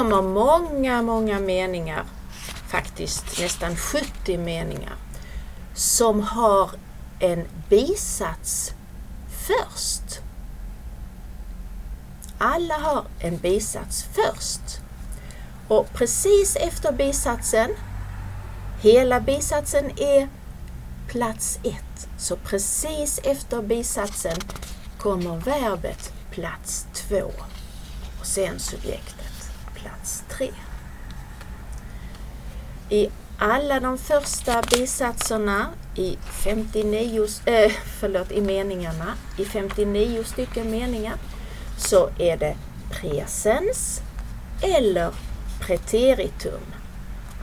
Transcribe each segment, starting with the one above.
Nu kommer många, många meningar, faktiskt nästan 70 meningar, som har en bisats först. Alla har en bisats först. Och precis efter bisatsen, hela bisatsen är plats ett. Så precis efter bisatsen kommer verbet plats två och sen subjekt plats tre. I alla de första bisatserna i 59, äh, eh, förlåt, i meningarna, i 59 stycken meningar, så är det presens eller preteritum.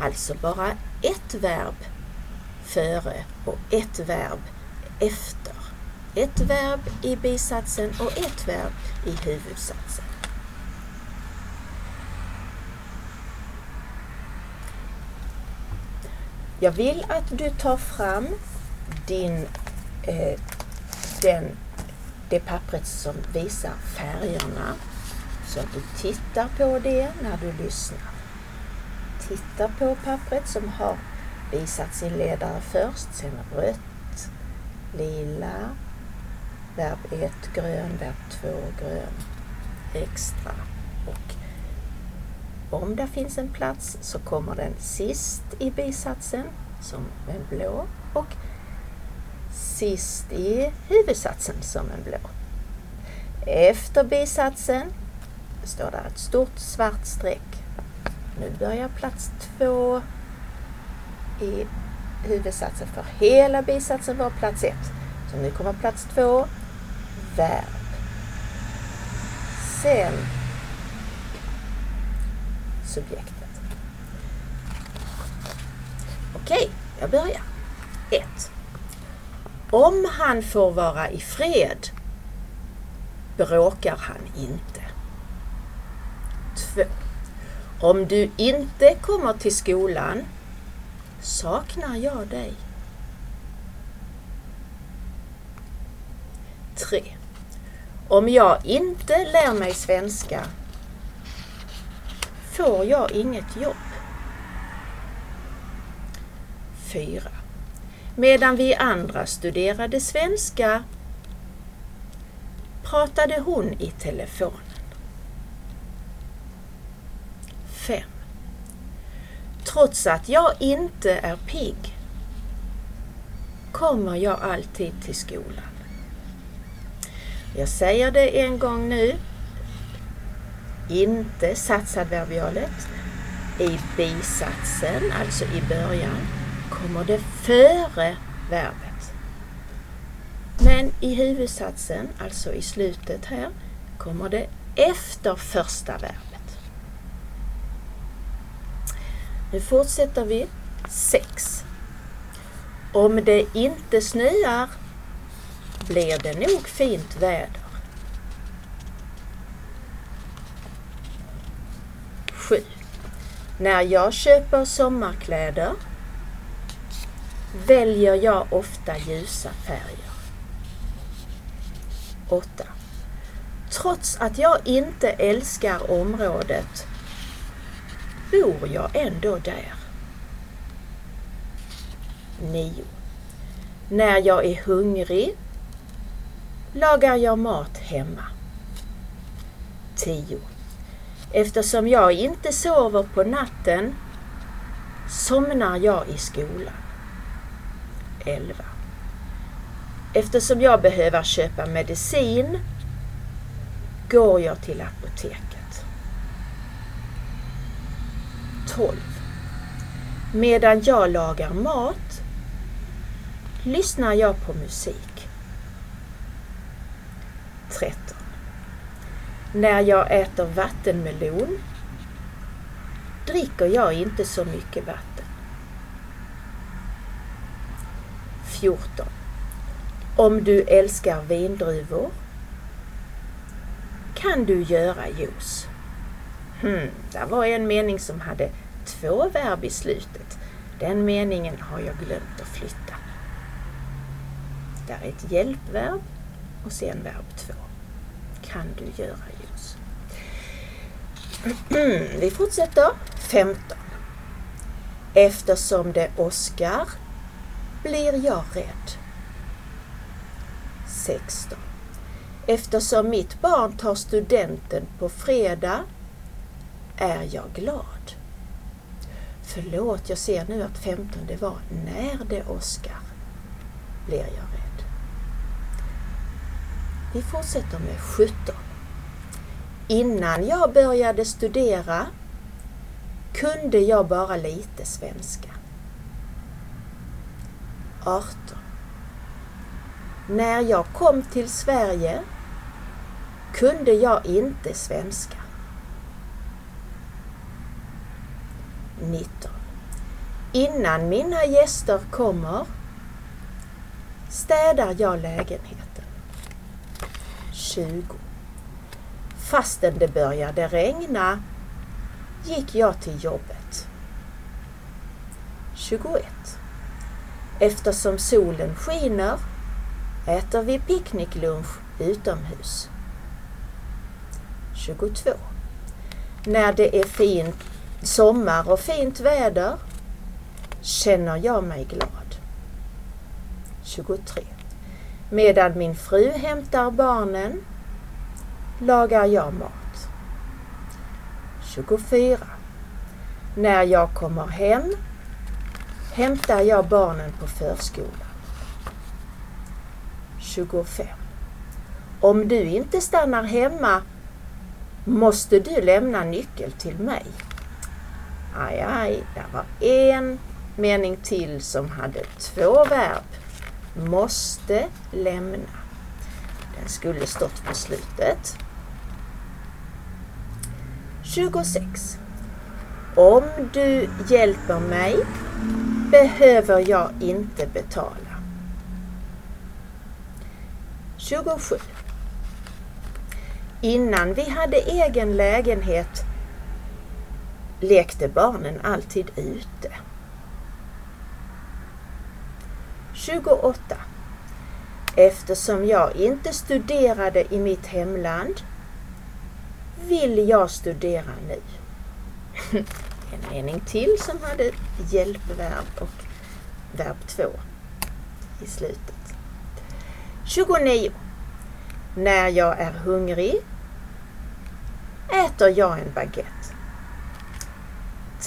Alltså bara ett verb före och ett verb efter. Ett verb i bisatsen och ett verb i huvudsatsen. Jag vill att du tar fram din, eh, den, det pappret som visar färgerna så att du tittar på det när du lyssnar. Titta på pappret som har visat sin ledare först, sen rött, lila, verb 1 grön, verb 2 grön, extra och om det finns en plats så kommer den sist i bisatsen som en blå och sist i huvudsatsen som en blå. Efter bisatsen står det ett stort svart streck. Nu börjar plats två i huvudsatsen för hela bisatsen var plats ett. Så nu kommer plats två, verb. Sen subjektet. Okej, jag börjar. 1. Om han får vara i fred bråkar han inte. 2. Om du inte kommer till skolan saknar jag dig. 3. Om jag inte lär mig svenska får jag inget jobb. 4. Medan vi andra studerade svenska pratade hon i telefonen. 5. Trots att jag inte är pigg kommer jag alltid till skolan. Jag säger det en gång nu. Inte satsadverbialet. I bisatsen, alltså i början, kommer det före verbet. Men i huvudsatsen, alltså i slutet här, kommer det efter första verbet. Nu fortsätter vi. 6. Om det inte snöar blir det nog fint väder. När jag köper sommarkläder väljer jag ofta ljusa färger. 8. Trots att jag inte älskar området bor jag ändå där. 9. När jag är hungrig lagar jag mat hemma. 10. Eftersom jag inte sover på natten somnar jag i skolan. 11. Eftersom jag behöver köpa medicin går jag till apoteket. 12. Medan jag lagar mat lyssnar jag på musik. 13. När jag äter vattenmelon dricker jag inte så mycket vatten. 14. Om du älskar vindruvor kan du göra juice. Hmm, där var en mening som hade två verb i slutet. Den meningen har jag glömt att flytta. Där är ett hjälpverb och sen verb två. Kan du göra juice? Mm, vi fortsätter. 15. Eftersom det åskar blir jag rädd. 16. Eftersom mitt barn tar studenten på fredag är jag glad. Förlåt, jag ser nu att 15 det var när det åskar blir jag rädd. Vi fortsätter med 17. Innan jag började studera kunde jag bara lite svenska. 18. När jag kom till Sverige kunde jag inte svenska. 19. Innan mina gäster kommer städar jag lägenheten. 20. Fastän det började regna gick jag till jobbet. 21. Eftersom solen skiner äter vi picknicklunch utomhus. 22. När det är fin sommar och fint väder känner jag mig glad. 23. Medan min fru hämtar barnen lagar jag mat. 24. När jag kommer hem hämtar jag barnen på förskolan. 25. Om du inte stannar hemma måste du lämna nyckel till mig. Aj, aj, det var en mening till som hade två verb. Måste lämna. Den skulle stått på slutet. 26. Om du hjälper mig behöver jag inte betala. 27. Innan vi hade egen lägenhet lekte barnen alltid ute. 28. Eftersom jag inte studerade i mitt hemland vill jag studera nu. En mening till som hade hjälpverb och verb 2 i slutet. 29. När jag är hungrig äter jag en baguette.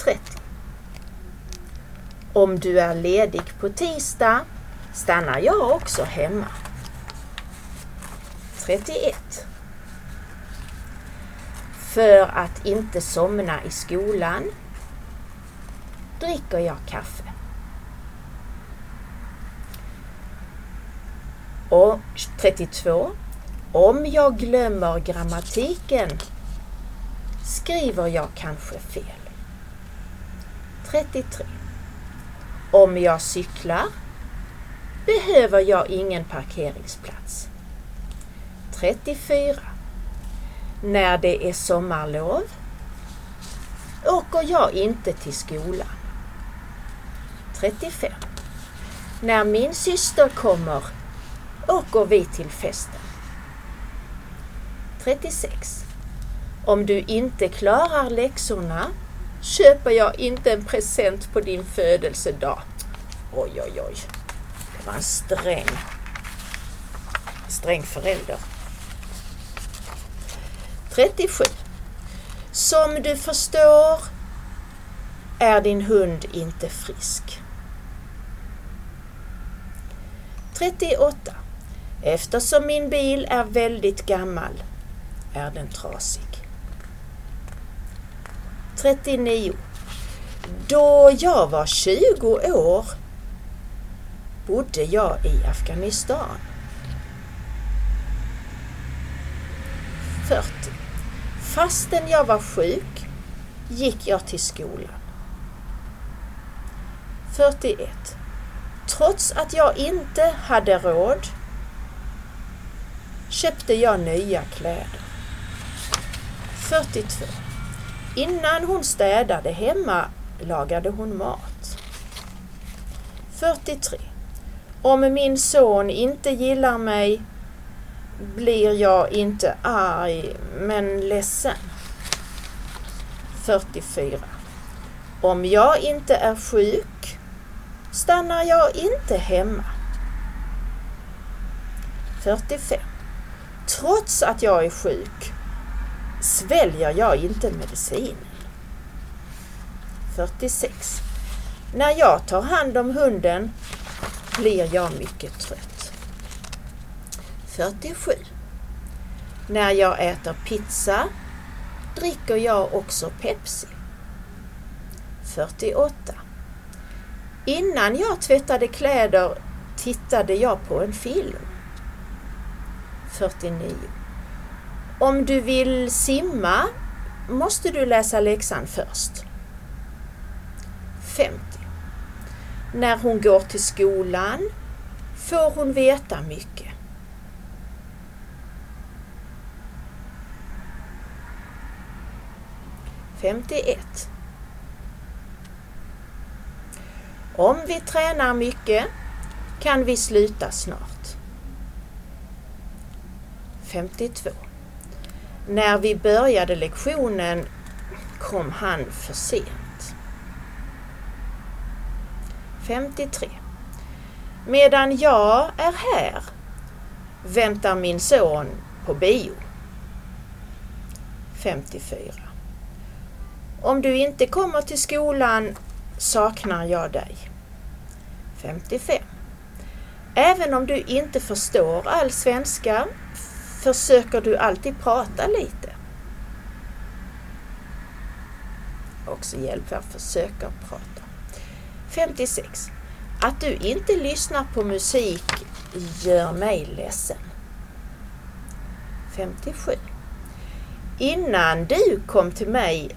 30. Om du är ledig på tisdag stannar jag också hemma. 31. För att inte somna i skolan dricker jag kaffe. Och 32. Om jag glömmer grammatiken skriver jag kanske fel. 33. Om jag cyklar behöver jag ingen parkeringsplats. 34. När det är sommarlov åker jag inte till skolan. 35. När min syster kommer åker vi till festen. 36. Om du inte klarar läxorna köper jag inte en present på din födelsedag. Oj, oj, oj. Det var en sträng, sträng förälder. 37. Som du förstår är din hund inte frisk. 38. Eftersom min bil är väldigt gammal är den trasig. 39. Då jag var 20 år bodde jag i Afghanistan. 40. Fastän jag var sjuk gick jag till skolan. 41. Trots att jag inte hade råd köpte jag nya kläder. 42. Innan hon städade hemma lagade hon mat. 43. Om min son inte gillar mig blir jag inte arg men ledsen. 44. Om jag inte är sjuk stannar jag inte hemma. 45. Trots att jag är sjuk sväljer jag inte medicinen. 46. När jag tar hand om hunden blir jag mycket trött. 47. När jag äter pizza dricker jag också Pepsi. 48. Innan jag tvättade kläder tittade jag på en film. 49. Om du vill simma måste du läsa läxan först. 50. När hon går till skolan får hon veta mycket. 51. Om vi tränar mycket kan vi sluta snart. 52. När vi började lektionen kom han för sent. 53. Medan jag är här väntar min son på bio. 54. Om du inte kommer till skolan saknar jag dig. 55. Även om du inte förstår all svenska försöker du alltid prata lite. Också hjälp att försöker prata. 56. Att du inte lyssnar på musik gör mig ledsen. 57. Innan du kom till mig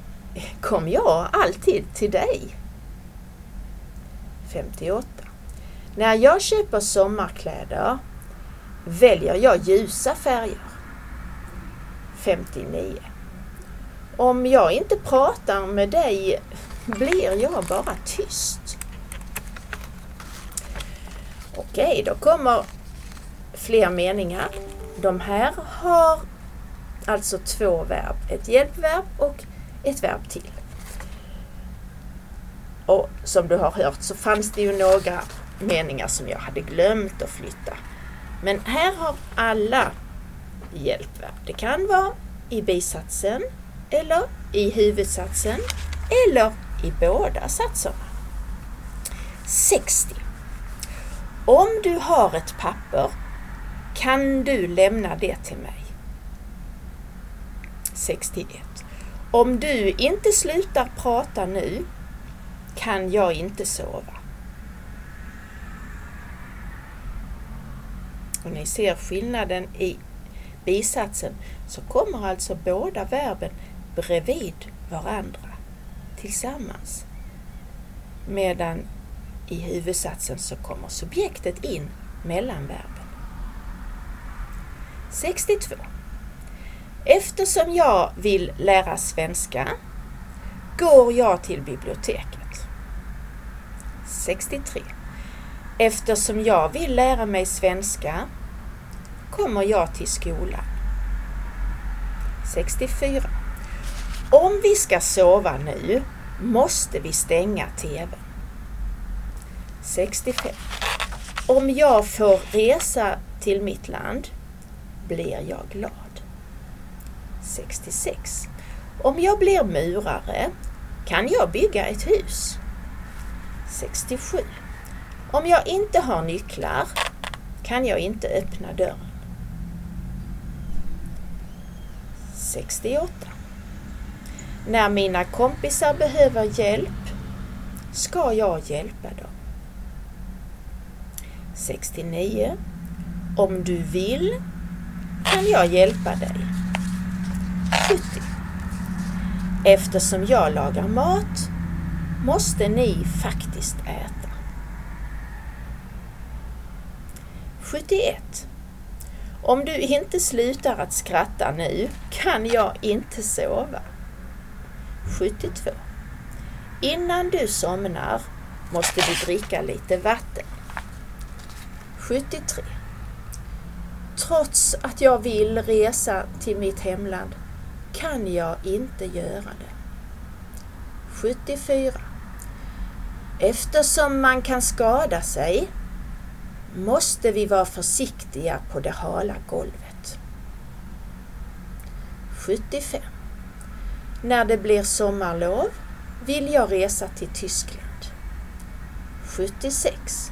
kom jag alltid till dig. 58. När jag köper sommarkläder väljer jag ljusa färger. 59. Om jag inte pratar med dig blir jag bara tyst. Okej, då kommer fler meningar. De här har alltså två verb, ett hjälpverb och ett verb till. Och som du har hört så fanns det ju några meningar som jag hade glömt att flytta. Men här har alla hjälpverb. Det kan vara i bisatsen eller i huvudsatsen eller i båda satserna. 60. Om du har ett papper kan du lämna det till mig. 61. Om du inte slutar prata nu kan jag inte sova. Och ni ser skillnaden i bisatsen så kommer alltså båda verben bredvid varandra tillsammans. Medan i huvudsatsen så kommer subjektet in mellan verben. 62. Eftersom jag vill lära svenska går jag till biblioteket. 63. Eftersom jag vill lära mig svenska kommer jag till skolan. 64. Om vi ska sova nu måste vi stänga TVn. 65. Om jag får resa till mitt land blir jag glad. 66. Om jag blir murare kan jag bygga ett hus. 67. Om jag inte har nycklar kan jag inte öppna dörren. 68. När mina kompisar behöver hjälp ska jag hjälpa dem. 69. Om du vill kan jag hjälpa dig. 70. Eftersom jag lagar mat måste ni faktiskt äta. 71. Om du inte slutar att skratta nu kan jag inte sova. 72. Innan du somnar måste du dricka lite vatten. 73. Trots att jag vill resa till mitt hemland kan jag inte göra det. 74. Eftersom man kan skada sig måste vi vara försiktiga på det hala golvet. 75. När det blir sommarlov vill jag resa till Tyskland. 76.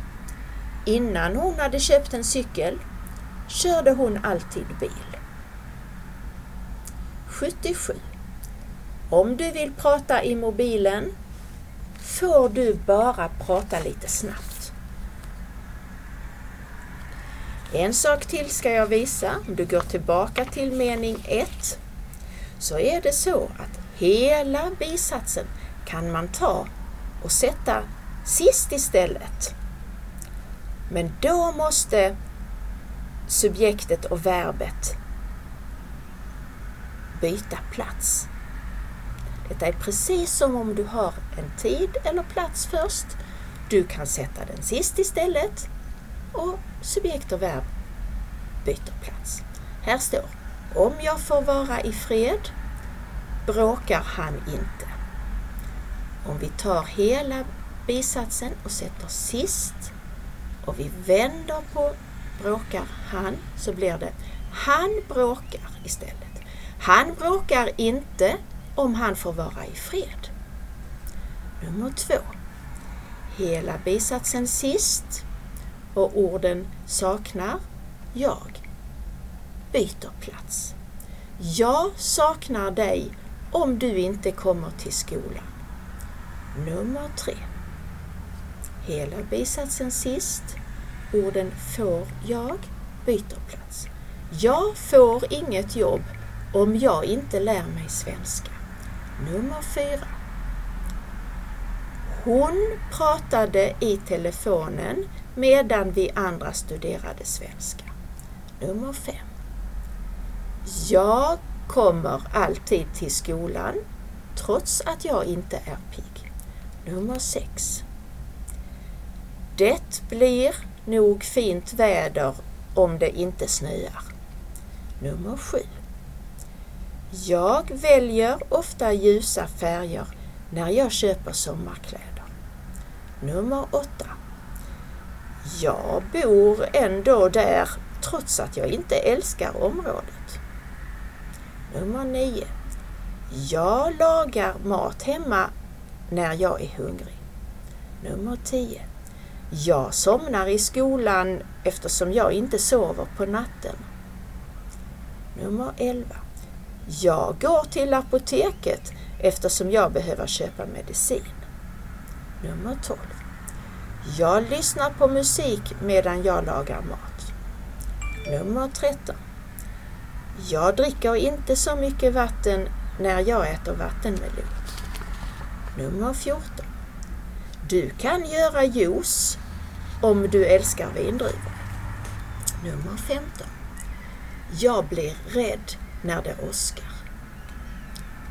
Innan hon hade köpt en cykel körde hon alltid bil. 77. Om du vill prata i mobilen får du bara prata lite snabbt. En sak till ska jag visa. Om du går tillbaka till mening 1 så är det så att hela bisatsen kan man ta och sätta sist istället. Men då måste subjektet och verbet byta plats. Detta är precis som om du har en tid eller plats först. Du kan sätta den sist istället och subjekt och verb byter plats. Här står Om jag får vara i fred bråkar han inte. Om vi tar hela bisatsen och sätter sist och vi vänder på bråkar han så blir det han bråkar istället. Han bråkar inte om han får vara i fred. Nummer två. Hela bisatsen sist och orden saknar jag byter plats. Jag saknar dig om du inte kommer till skolan. Nummer tre. Hela bisatsen sist. Orden får jag byter plats. Jag får inget jobb om jag inte lär mig svenska. Nummer fyra. Hon pratade i telefonen medan vi andra studerade svenska. Nummer fem. Jag kommer alltid till skolan trots att jag inte är pigg. Nummer sex. Det blir nog fint väder om det inte snöar. Nummer sju. Jag väljer ofta ljusa färger när jag köper sommarkläder. Nummer 8. Jag bor ändå där trots att jag inte älskar området. Nummer 9. Jag lagar mat hemma när jag är hungrig. Nummer 10. Jag somnar i skolan eftersom jag inte sover på natten. Nummer 11. Jag går till apoteket eftersom jag behöver köpa medicin. Nummer 12. Jag lyssnar på musik medan jag lagar mat. Nummer 13. Jag dricker inte så mycket vatten när jag äter vattenmelon. Nummer 14. Du kan göra juice om du älskar vindruvor. Nummer 15. Jag blir rädd när det åskar.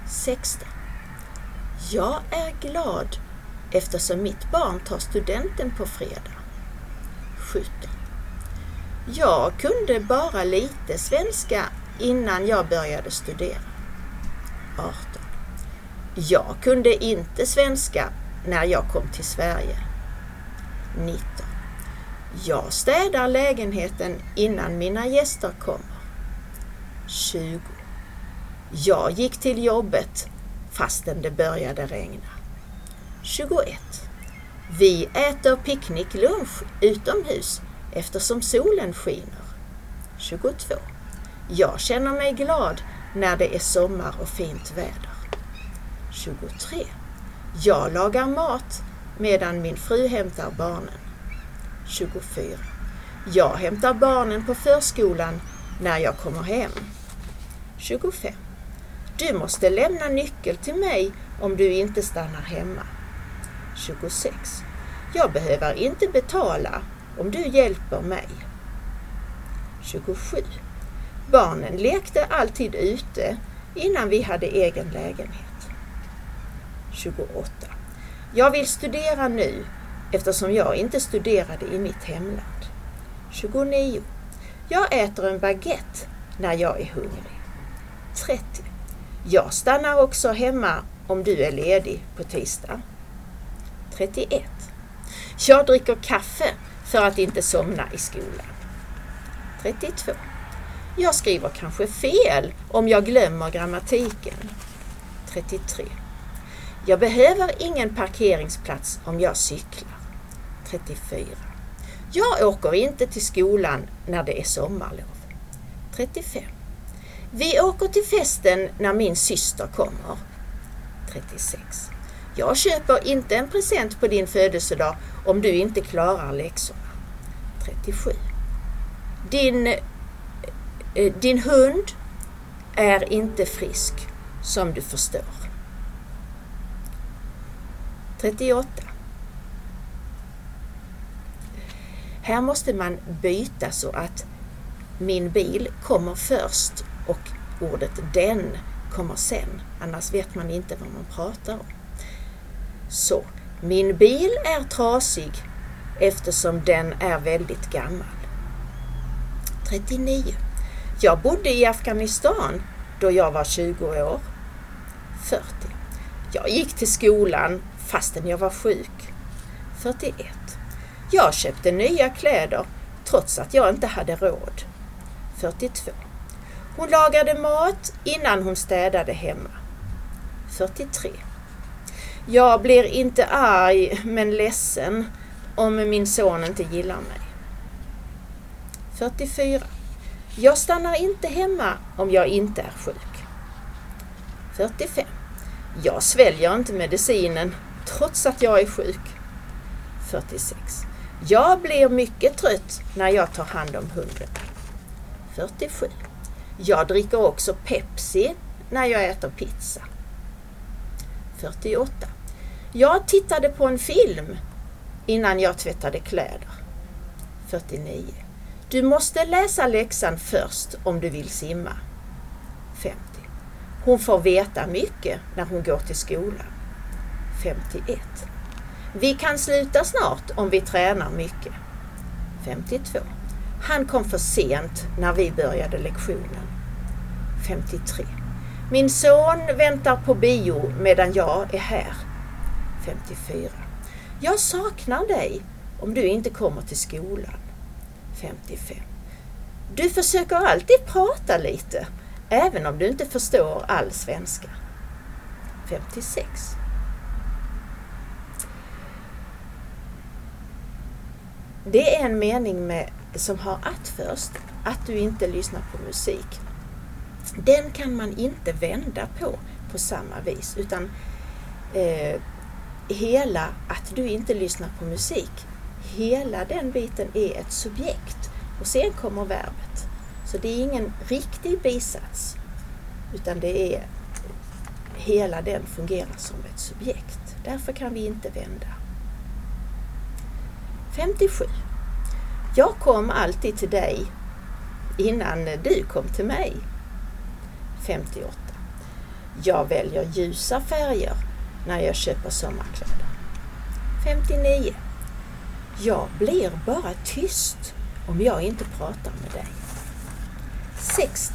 16. Jag är glad eftersom mitt barn tar studenten på fredag. 17. Jag kunde bara lite svenska innan jag började studera. 18. Jag kunde inte svenska när jag kom till Sverige. 19. Jag städar lägenheten innan mina gäster kommer. 20. Jag gick till jobbet fastän det började regna. 21. Vi äter picknicklunch utomhus eftersom solen skiner. 22. Jag känner mig glad när det är sommar och fint väder. 23. Jag lagar mat medan min fru hämtar barnen. 24. Jag hämtar barnen på förskolan när jag kommer hem. 25. Du måste lämna nyckel till mig om du inte stannar hemma. 26. Jag behöver inte betala om du hjälper mig. 27. Barnen lekte alltid ute innan vi hade egen lägenhet. 28. Jag vill studera nu eftersom jag inte studerade i mitt hemland. 29. Jag äter en baguette när jag är hungrig. 30. Jag stannar också hemma om du är ledig på tisdag. 31. Jag dricker kaffe för att inte somna i skolan. 32. Jag skriver kanske fel om jag glömmer grammatiken. 33. Jag behöver ingen parkeringsplats om jag cyklar. 34. Jag åker inte till skolan när det är sommarlov. 35. Vi åker till festen när min syster kommer. 36. Jag köper inte en present på din födelsedag om du inte klarar läxorna. 37. Din, eh, din hund är inte frisk, som du förstår. 38. Här måste man byta så att min bil kommer först och ordet den kommer sen. Annars vet man inte vad man pratar om. Så, min bil är trasig eftersom den är väldigt gammal. 39. Jag bodde i Afghanistan då jag var 20 år. 40. Jag gick till skolan fastän jag var sjuk. 41. Jag köpte nya kläder trots att jag inte hade råd. 42. Hon lagade mat innan hon städade hemma. 43. Jag blir inte arg men ledsen om min son inte gillar mig. 44. Jag stannar inte hemma om jag inte är sjuk. 45. Jag sväljer inte medicinen trots att jag är sjuk. 46. Jag blir mycket trött när jag tar hand om hunden. 47. Jag dricker också Pepsi när jag äter pizza. 48. Jag tittade på en film innan jag tvättade kläder. 49. Du måste läsa läxan först om du vill simma. 50. Hon får veta mycket när hon går till skolan. 51. Vi kan sluta snart om vi tränar mycket. 52. Han kom för sent när vi började lektionen. 53. Min son väntar på bio medan jag är här. 54. Jag saknar dig om du inte kommer till skolan. 55. Du försöker alltid prata lite, även om du inte förstår all svenska. 56. Det är en mening med, som har att först, att du inte lyssnar på musik. Den kan man inte vända på på samma vis utan eh, hela att du inte lyssnar på musik, hela den biten är ett subjekt och sen kommer verbet. Så det är ingen riktig bisats utan det är hela den fungerar som ett subjekt. Därför kan vi inte vända. 57. Jag kom alltid till dig innan du kom till mig. 58. Jag väljer ljusa färger när jag köper sommarkläder. 59. Jag blir bara tyst om jag inte pratar med dig. 60.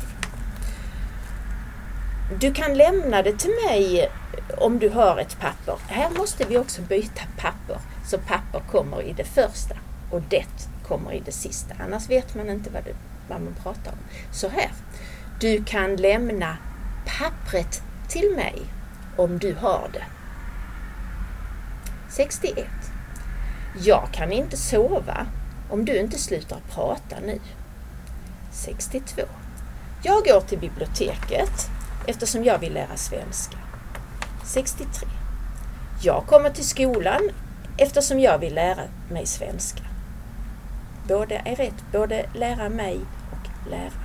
Du kan lämna det till mig om du har ett papper. Här måste vi också byta papper så papper kommer i det första och det kommer i det sista. Annars vet man inte vad, det, vad man pratar om. Så här. Du kan lämna pappret till mig om du har det. 61. Jag kan inte sova om du inte slutar prata nu. 62. Jag går till biblioteket eftersom jag vill lära svenska. 63. Jag kommer till skolan eftersom jag vill lära mig svenska. Båda är rätt. Både lära mig och lära.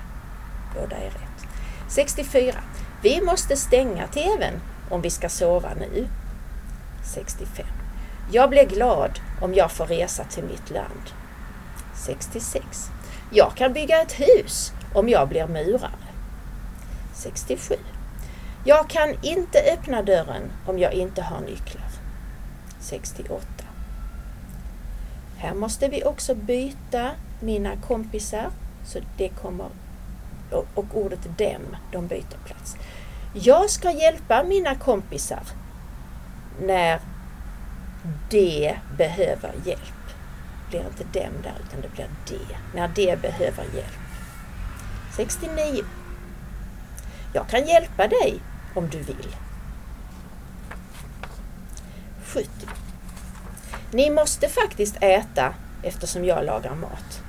Båda är rätt. 64. Vi måste stänga TVn om vi ska sova nu. 65. Jag blir glad om jag får resa till mitt land. 66. Jag kan bygga ett hus om jag blir murare. 67. Jag kan inte öppna dörren om jag inte har nycklar. 68. Här måste vi också byta mina kompisar så det kommer och ordet dem, de byter plats. Jag ska hjälpa mina kompisar när det behöver hjälp. Det blir inte dem där utan det blir det. När det behöver hjälp. 69. Jag kan hjälpa dig om du vill. 70. Ni måste faktiskt äta eftersom jag lagar mat.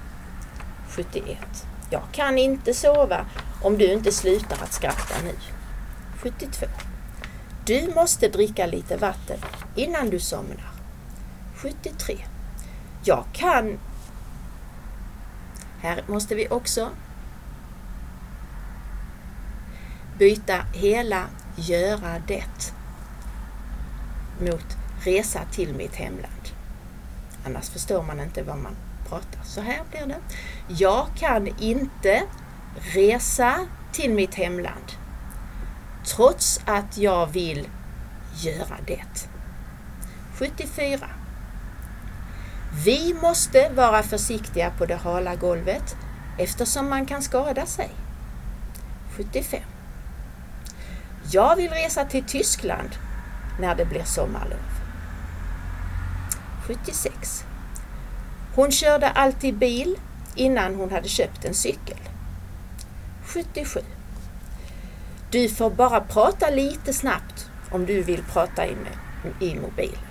71. Jag kan inte sova om du inte slutar att skratta nu. 72. Du måste dricka lite vatten innan du somnar. 73. Jag kan... Här måste vi också byta hela göra det mot resa till mitt hemland. Annars förstår man inte vad man prata. Så här blir det. Jag kan inte resa till mitt hemland trots att jag vill göra det. 74. Vi måste vara försiktiga på det hala golvet eftersom man kan skada sig. 75. Jag vill resa till Tyskland när det blir sommarlov. 76. Hon körde alltid bil innan hon hade köpt en cykel. 77. Du får bara prata lite snabbt om du vill prata i, i mobilen.